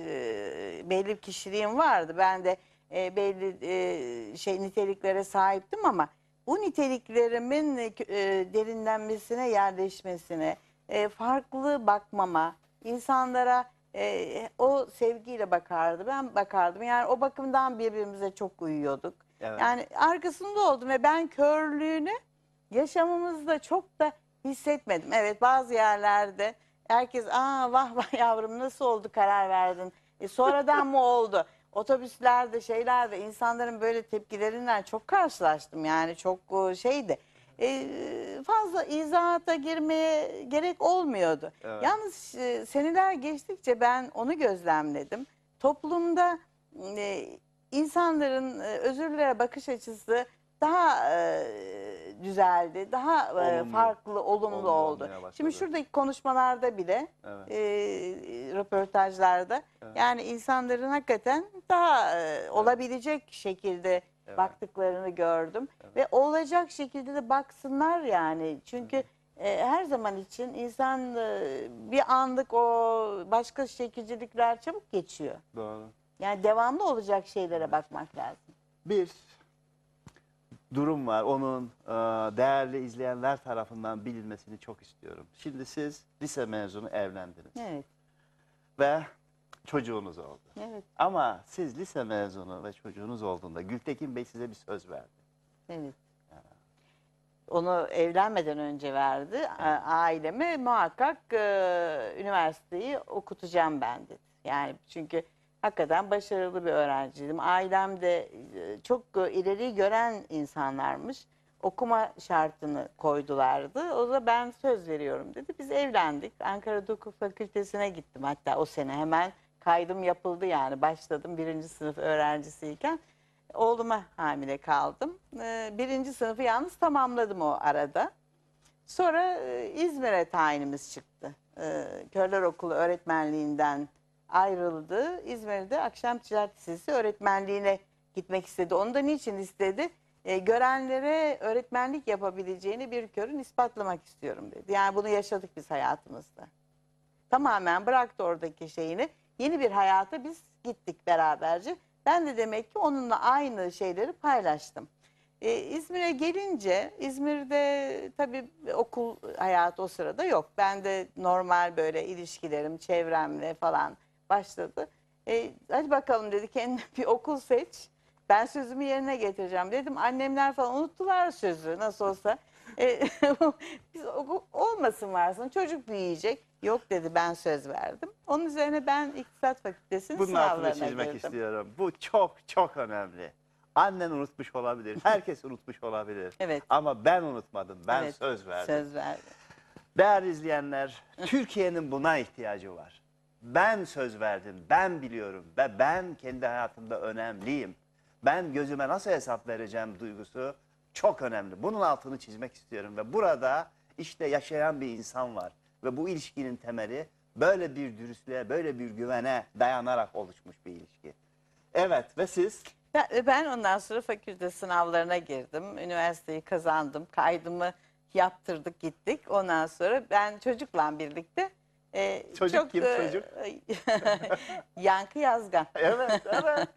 e, belli bir kişiliğim vardı. Ben de e, belli e, şey niteliklere sahiptim ama bu niteliklerimin e, e, derinlenmesine, yerleşmesine, e, farklı bakmama, insanlara e, o sevgiyle bakardı. Ben bakardım. Yani o bakımdan birbirimize çok uyuyorduk.
Evet.
Yani arkasında oldum ve ben körlüğünü yaşamımızda çok da hissetmedim. Evet bazı yerlerde herkes aa vah vah yavrum nasıl oldu karar verdin. E, sonradan mı oldu? Otobüslerde şeylerde insanların böyle tepkilerinden çok karşılaştım yani çok e, şeydi. E, fazla izahata girmeye gerek olmuyordu.
Evet.
Yalnız e, seneler geçtikçe ben onu gözlemledim. Toplumda e, insanların e, özürlere bakış açısı daha e, düzeldi, daha e,
Olumlu.
farklı, olumlu,
Olumlu
oldu.
olmaya başladı.
Şimdi şuradaki konuşmalarda bile,
Evet.
e, röportajlarda
Evet.
yani insanların hakikaten daha e, olabilecek şekilde
Evet.
baktıklarını gördüm. Ve olacak şekilde de baksınlar yani. Çünkü e, her zaman için insan e, bir anlık o başka şekilcilikler çabuk geçiyor.
Doğru.
Yani devamlı olacak şeylere bakmak lazım.
Bir durum var. Onun e, değerli izleyenler tarafından bilinmesini çok istiyorum. Şimdi siz lise mezunu evlendiniz
Evet,
ve çocuğunuz oldu.
evet,
Ama siz lise mezunu ve çocuğunuz olduğunda Gültekin Bey size bir söz verdi.
evet. Onu evlenmeden önce verdi. Aileme muhakkak e, üniversiteyi okutacağım ben dedi. Yani çünkü hakikaten başarılı bir öğrenciydim. Ailem de e, çok e, ileri gören insanlarmış. Okuma şartını koydulardı. O da ben söz veriyorum dedi. Biz evlendik. Ankara Hukuk Fakültesine gittim hatta o sene hemen kaydım yapıldı yani başladım birinci sınıf öğrencisiyken. Oğluma hamile kaldım. Ee, birinci sınıfı yalnız tamamladım o arada. Sonra e, İzmir'e tayinimiz çıktı. Körler Okulu öğretmenliğinden ayrıldı. İzmir'de akşam ticaret lisesi öğretmenliğine gitmek istedi. Onu da niçin istedi? Ee, görenlere öğretmenlik yapabileceğini bir körün ispatlamak istiyorum dedi. Yani bunu yaşadık biz hayatımızda. Tamamen bıraktı oradaki şeyini. Yeni bir hayata biz gittik beraberce. Ben de demek ki onunla aynı şeyleri paylaştım. Ee, İzmir'e gelince İzmir'de tabii okul hayatı o sırada yok. Ben de normal böyle ilişkilerim çevremle falan başladı. Ee, hadi bakalım dedi kendine bir okul seç. Ben sözümü yerine getireceğim dedim. Annemler falan unuttular sözü nasıl olsa. Ee, biz olmasın varsın çocuk büyüyecek. Yok dedi ben söz verdim. Onun üzerine ben İktisat Fakültesi'nin
Bunun
sınavlarına
çizmek
girdim.
istiyorum. Bu çok çok önemli. Annen unutmuş olabilir. Herkes unutmuş olabilir.
Evet.
Ama ben unutmadım. Ben
Evet,
söz verdim.
Söz verdim.
Değerli izleyenler, Türkiye'nin buna ihtiyacı var. Ben söz verdim, ben biliyorum ve ben kendi hayatımda önemliyim. Ben gözüme nasıl hesap vereceğim duygusu çok önemli. Bunun altını çizmek istiyorum ve burada işte yaşayan bir insan var. Ve bu ilişkinin temeli böyle bir dürüstlüğe, böyle bir güvene dayanarak oluşmuş bir ilişki. Evet ve siz?
Ben, ondan sonra fakülte sınavlarına girdim. Üniversiteyi kazandım. Kaydımı yaptırdık gittik. Ondan sonra ben çocukla birlikte e,
Çocuk
çok,
kim,
e,
çocuk?
Yankı Yazgan.
Evet, evet.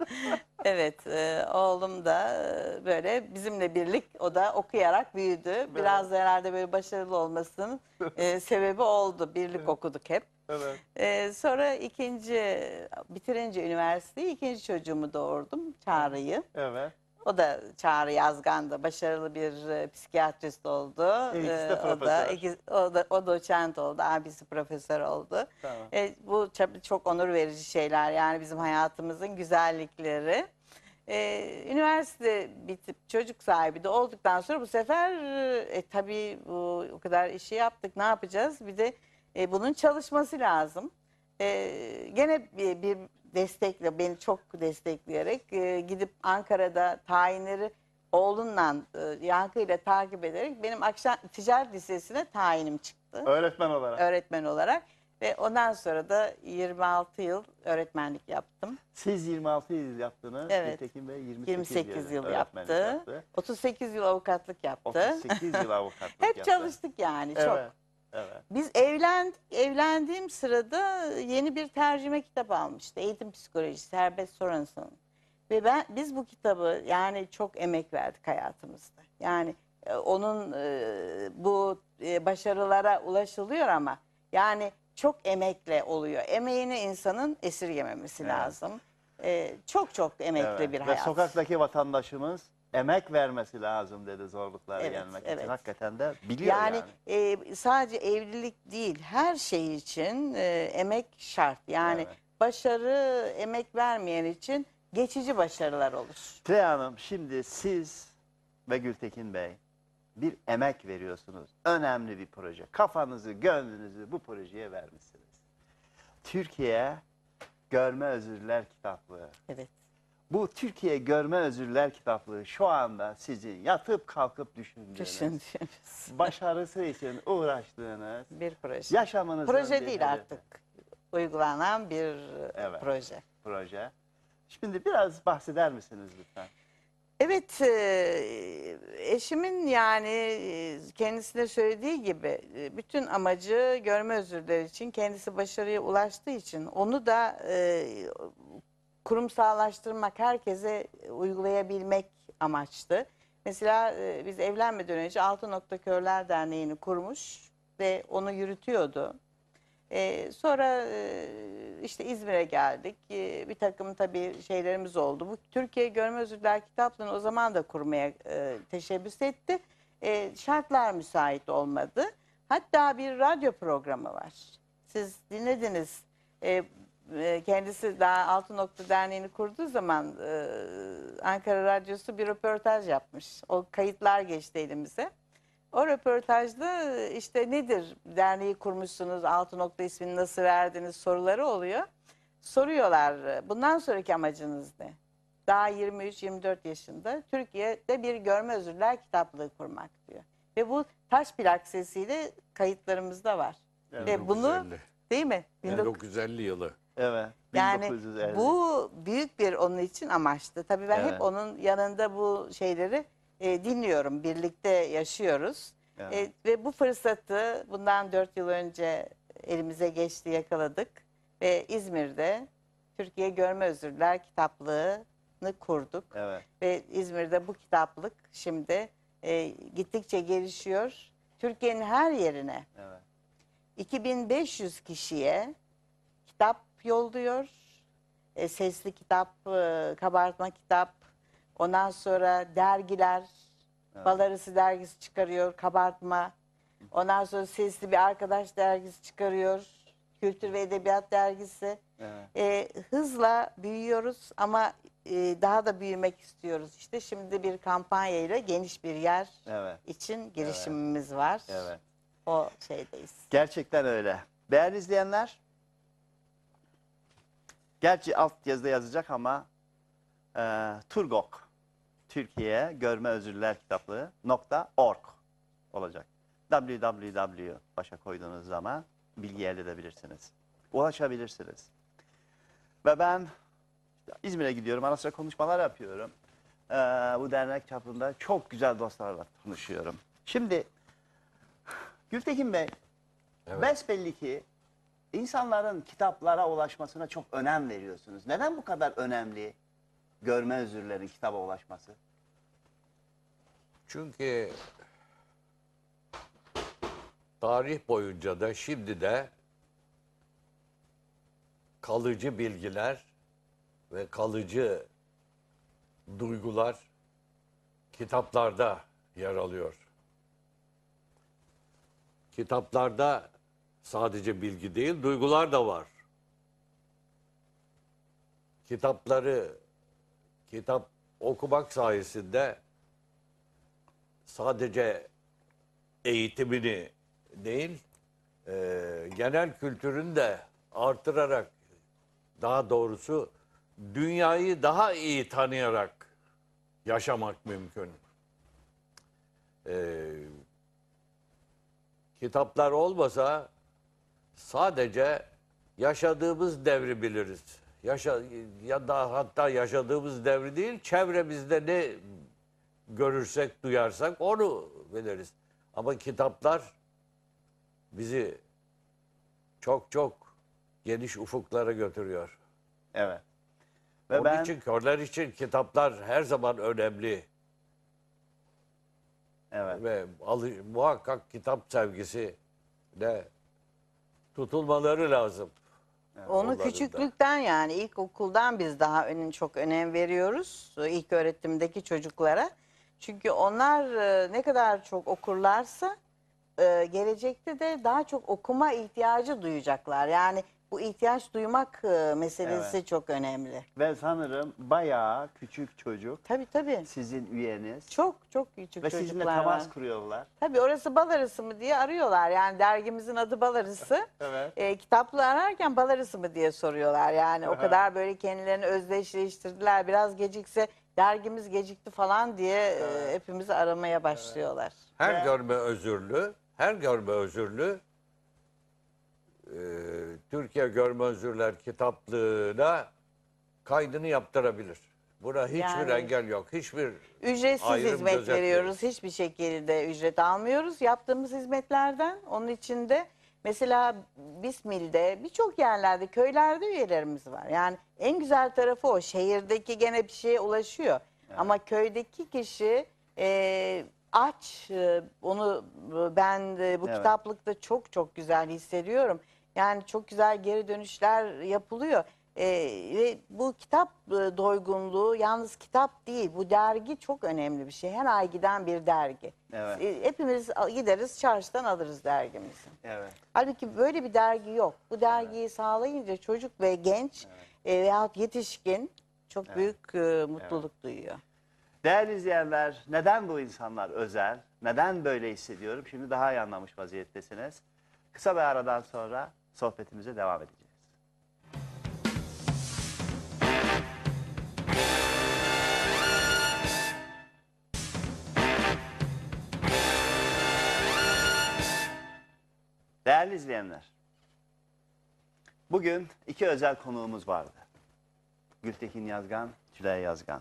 evet, e, oğlum da e, böyle bizimle birlik o da okuyarak büyüdü. Biraz da herhalde böyle başarılı olmasının e, sebebi oldu. Birlik okuduk hep.
Evet.
Ee, sonra ikinci bitirince üniversiteyi ikinci çocuğumu doğurdum Çağrı'yı.
Evet.
O da Çağrı Yazgan'da başarılı bir e, psikiyatrist oldu.
İkisi de
Ee, o da
profesör.
iki- o da o doçent oldu, abisi profesör oldu.
Tamam.
E, bu çok, çok onur verici şeyler yani bizim hayatımızın güzellikleri. E, üniversite bitip çocuk sahibi de olduktan sonra bu sefer e, tabii bu, o kadar işi yaptık ne yapacağız? Bir de e, bunun çalışması lazım. E, gene bir, bir destekle beni çok destekleyerek e, gidip Ankara'da tayinleri oğlunla e, yankıyla takip ederek benim akşam ticaret lisesine tayinim çıktı
Öğretmen olarak.
öğretmen olarak ve ondan sonra da 26 yıl öğretmenlik yaptım.
Siz 26 yıl yaptınız.
Evet.
Gültekin Bey 28,
28 yıl
öğretmenlik
yaptı. 38 yıl avukatlık yaptı.
38 yıl avukatlık
Hep
yaptı.
çalıştık yani çok.
Evet.
Biz evlendik. Evlendiğim sırada yeni bir tercüme kitap almıştı. Eğitim psikolojisi Serbest Soransın. Ve ben biz bu kitabı yani çok emek verdik hayatımızda. Yani e, onun e, bu e, başarılara ulaşılıyor ama yani çok emekle oluyor. Emeğini insanın esirgememesi
Evet.
lazım. E, çok çok emekli
Evet.
bir
Ve
hayat.
sokaktaki vatandaşımız emek vermesi lazım dedi zorlukları
Evet,
yenmek
evet.
için. Hakikaten de biliyor yani.
yani, e, sadece evlilik değil her şey için e, emek şart. Yani
Evet.
başarı emek vermeyen için geçici başarılar olur.
Tülay Hanım şimdi siz ve Gültekin Bey bir emek veriyorsunuz. Önemli bir proje. Kafanızı, gönlünüzü bu projeye vermişsiniz. Türkiye Görme Özürler Kitaplığı.
Evet.
Bu Türkiye Görme Özürler Kitaplığı şu anda sizin yatıp kalkıp düşündüğünüz,
Düşündüğümüz
başarısı için uğraştığınız,
bir proje.
yaşamınızın
Proje
bir
değil
hedefi.
artık. Uygulanan bir e,
Evet.
proje.
proje. Şimdi biraz bahseder misiniz lütfen?
Evet, e, eşimin yani e, kendisine söylediği gibi e, bütün amacı görme özürleri için kendisi başarıya ulaştığı için onu da e, kurumsallaştırmak, herkese uygulayabilmek amaçtı. Mesela e, biz evlenmeden önce Altı Nokta Körler Derneği'ni kurmuş ve onu yürütüyordu. Ee, sonra e, işte İzmir'e geldik. Bir takım tabii şeylerimiz oldu. Bu Türkiye Görme Özürler Kitaplığı'nı o zaman da kurmaya e, teşebbüs etti. Şartlar müsait olmadı. Hatta bir radyo programı var. Siz dinlediniz. E, kendisi daha Altı Nokta Derneği'ni kurduğu zaman e, Ankara Radyosu bir röportaj yapmış. O kayıtlar geçti elimize. O röportajda işte nedir derneği kurmuşsunuz, altı nokta ismini nasıl verdiniz soruları oluyor. Soruyorlar bundan sonraki amacınız ne? Daha 23-24 yaşında Türkiye'de bir görme özürler kitaplığı kurmak diyor. Ve bu taş plak sesiyle kayıtlarımızda var. Ve bunu
1950.
değil mi? 19
1950 yılı.
Evet.
yani
1950.
bu büyük bir onun için amaçtı. Tabii ben
Evet.
hep onun yanında bu şeyleri e, dinliyorum. Birlikte yaşıyoruz.
Evet.
E, ve bu fırsatı bundan dört yıl önce elimize geçti, yakaladık. Ve İzmir'de Türkiye Görme Özürler Kitaplığı'nı kurduk.
Evet.
Ve İzmir'de bu kitaplık şimdi e, gittikçe gelişiyor. Türkiye'nin her yerine
Evet.
2500 kişiye kitap yolluyor. E, sesli kitap, e, kabartma kitap, ondan sonra dergiler,
Evet.
Bal Arısı dergisi çıkarıyor, kabartma. Ondan sonra sesli bir arkadaş dergisi çıkarıyor, Kültür ve Edebiyat dergisi.
Evet.
E, hızla büyüyoruz ama e, daha da büyümek istiyoruz. İşte şimdi bir kampanyayla geniş bir yer
Evet.
için girişimimiz var.
Evet.
O şeydeyiz.
Gerçekten öyle. Değerli izleyenler, Gerçi alt yazıda yazacak ama e, Turgok Türkiye Görme Özürler Kitaplığı nokta org olacak. www başa koyduğunuz zaman bilgi elde edebilirsiniz. Ulaşabilirsiniz. Ve ben İzmir'e gidiyorum. Ara sıra konuşmalar yapıyorum. Ee, bu dernek çapında çok güzel dostlarla tanışıyorum. Şimdi Gültekin Bey, besbelli ki insanların kitaplara ulaşmasına çok önem veriyorsunuz. Neden bu kadar önemli görme özürlerin kitaba ulaşması?
Çünkü tarih boyunca da şimdi de kalıcı bilgiler ve kalıcı duygular kitaplarda yer alıyor. Kitaplarda sadece bilgi değil, duygular da var. Kitapları kitap okumak sayesinde sadece eğitimini değil, e, genel kültürünü de artırarak, daha doğrusu dünyayı daha iyi tanıyarak yaşamak mümkün. E, kitaplar olmasa sadece yaşadığımız devri biliriz. Yaşa, ya da hatta yaşadığımız devri değil, çevremizde ne görürsek, duyarsak onu biliriz. Ama kitaplar bizi çok çok geniş ufuklara götürüyor.
Evet.
Ve Onun
ben-
için körler için kitaplar her zaman önemli.
Evet.
Ve alı- muhakkak kitap sevgisi de tutulmaları lazım.
Onu
Onların da.
küçüklükten yani ilkokuldan biz daha ön, çok önem veriyoruz ilk öğretimdeki çocuklara. Çünkü onlar e, ne kadar çok okurlarsa e, gelecekte de daha çok okuma ihtiyacı duyacaklar. Yani bu ihtiyaç duymak e, meselesi
Evet.
çok önemli.
Ve sanırım bayağı küçük çocuk.
Tabii tabii.
Sizin üyeniz.
Çok çok küçük
Ve
çocuklar
sizinle temas
var.
kuruyorlar.
Tabii orası bal arısı mı diye arıyorlar. Yani dergimizin adı bal arısı.
Evet.
E, kitaplı ararken bal arısı mı diye soruyorlar. Yani o kadar böyle kendilerini özdeşleştirdiler. Biraz gecikse dergimiz gecikti falan diye e, hepimizi aramaya başlıyorlar.
Her görme özürlü, her görme özürlü e, Türkiye Görme Özürler kitaplığına kaydını yaptırabilir. Buna hiçbir
Yani-
engel yok. Hiçbir
Ücretsiz
ayrım
hizmet
gözetmeyiz.
veriyoruz. Hiçbir şekilde ücret almıyoruz yaptığımız hizmetlerden. Onun içinde mesela Bismil'de birçok yerlerde köylerde üyelerimiz var. Yani en güzel tarafı o. Şehirdeki gene bir şeye ulaşıyor. Ama köydeki kişi e, aç. E, onu ben de bu
Evet.
kitaplıkta çok çok güzel hissediyorum. Yani çok güzel geri dönüşler yapılıyor. E, ve bu kitap e, doygunluğu yalnız kitap değil bu dergi çok önemli bir şey. Her ay giden bir dergi.
Evet.
E, hepimiz al- gideriz çarşıdan alırız dergimizi.
Evet.
Halbuki böyle bir dergi yok. Bu dergiyi sağlayınca çocuk ve genç e, veyahut yetişkin çok büyük e, mutluluk duyuyor.
Değerli izleyenler, neden bu insanlar özel? Neden böyle hissediyorum? Şimdi daha iyi anlamış vaziyettesiniz. Kısa bir aradan sonra sohbetimize devam edeceğiz. Değerli izleyenler, bugün iki özel konuğumuz vardı. Gültekin Yazgan, Tülay Yazgan.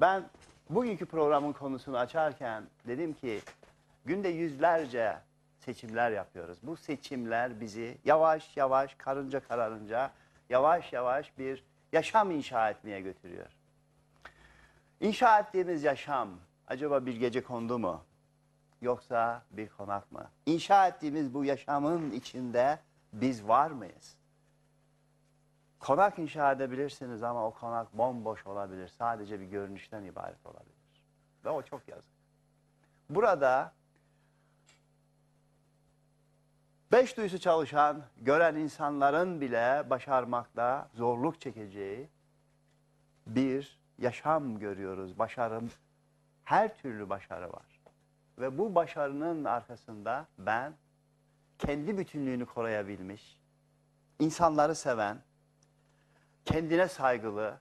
Ben bugünkü programın konusunu açarken dedim ki günde yüzlerce seçimler yapıyoruz. Bu seçimler bizi yavaş yavaş karınca kararınca yavaş yavaş bir yaşam inşa etmeye götürüyor. İnşa ettiğimiz yaşam acaba bir gece kondu mu? Yoksa bir konak mı? İnşa ettiğimiz bu yaşamın içinde biz var mıyız? Konak inşa edebilirsiniz ama o konak bomboş olabilir. Sadece bir görünüşten ibaret olabilir. Ve o çok yazık. Burada beş duyusu çalışan, gören insanların bile başarmakta zorluk çekeceği bir yaşam görüyoruz. Başarım, her türlü başarı var. Ve bu başarının arkasında ben kendi bütünlüğünü koruyabilmiş, insanları seven, kendine saygılı,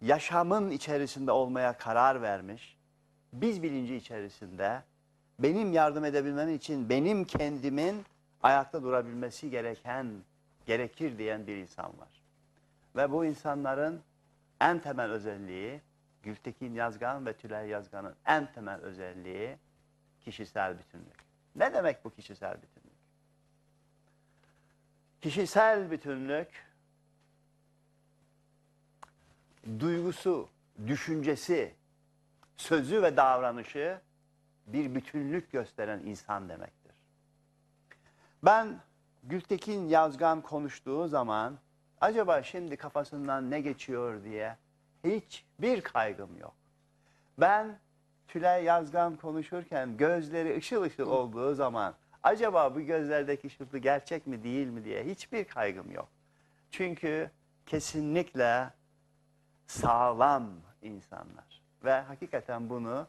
yaşamın içerisinde olmaya karar vermiş, biz bilinci içerisinde benim yardım edebilmem için benim kendimin ayakta durabilmesi gereken, gerekir diyen bir insan var. Ve bu insanların en temel özelliği, Gültekin Yazgan ve Tülay Yazgan'ın en temel özelliği kişisel bütünlük. Ne demek bu kişisel bütünlük? Kişisel bütünlük, duygusu, düşüncesi, sözü ve davranışı bir bütünlük gösteren insan demektir. Ben Gültekin Yazgan konuştuğu zaman acaba şimdi kafasından ne geçiyor diye hiçbir kaygım yok. Ben Tülay Yazgan konuşurken gözleri ışıl ışıl olduğu zaman acaba bu gözlerdeki ışıltı gerçek mi değil mi diye hiçbir kaygım yok. Çünkü kesinlikle sağlam insanlar. Ve hakikaten bunu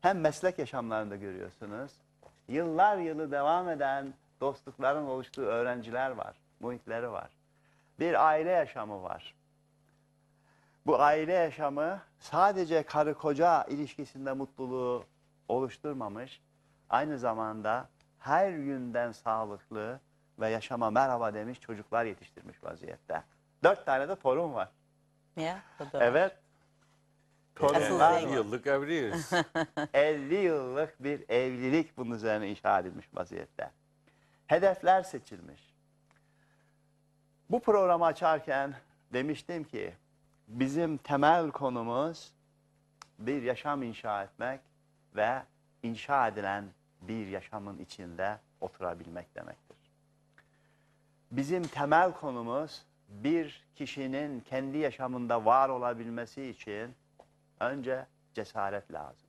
hem meslek yaşamlarında görüyorsunuz. Yıllar yılı devam eden dostlukların oluştuğu öğrenciler var, muhitleri var. Bir aile yaşamı var. Bu aile yaşamı sadece karı koca ilişkisinde mutluluğu oluşturmamış, aynı zamanda her günden sağlıklı ve yaşama merhaba demiş çocuklar yetiştirmiş vaziyette. Dört tane de torun var.
Ya, da-
Evet. Torunlar
zengin.
var.
yıllık evliyiz.
50 yıllık bir evlilik bunun üzerine inşa edilmiş vaziyette. Hedefler seçilmiş. Bu programı açarken demiştim ki bizim temel konumuz bir yaşam inşa etmek ve inşa edilen bir yaşamın içinde oturabilmek demektir. Bizim temel konumuz bir kişinin kendi yaşamında var olabilmesi için önce cesaret lazım.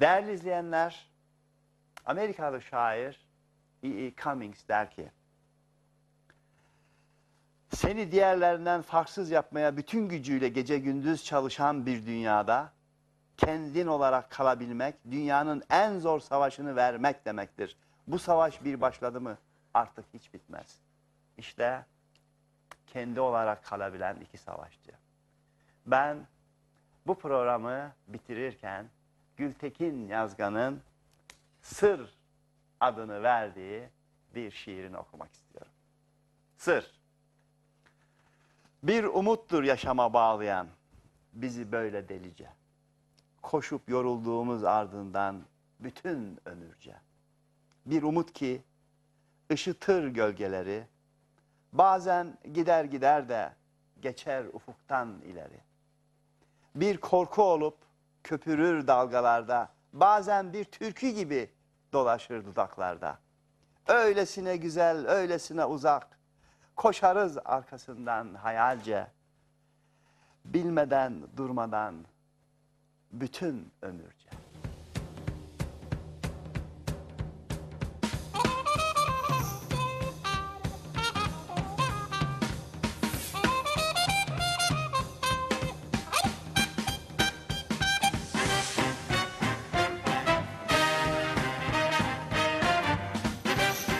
Değerli izleyenler, Amerikalı şair E.E. Cummings der ki, seni diğerlerinden farksız yapmaya bütün gücüyle gece gündüz çalışan bir dünyada kendin olarak kalabilmek, dünyanın en zor savaşını vermek demektir. Bu savaş bir başladı mı artık hiç bitmez. İşte kendi olarak kalabilen iki savaşçı. Ben bu programı bitirirken Gültekin Yazgan'ın Sır adını verdiği bir şiirini okumak istiyorum. Sır. Bir umuttur yaşama bağlayan bizi böyle delice. Koşup yorulduğumuz ardından bütün ömürce. Bir umut ki ışıtır gölgeleri, bazen gider gider de geçer ufuktan ileri bir korku olup köpürür dalgalarda, bazen bir türkü gibi dolaşır dudaklarda. Öylesine güzel, öylesine uzak, koşarız arkasından hayalce, bilmeden, durmadan bütün ömürce.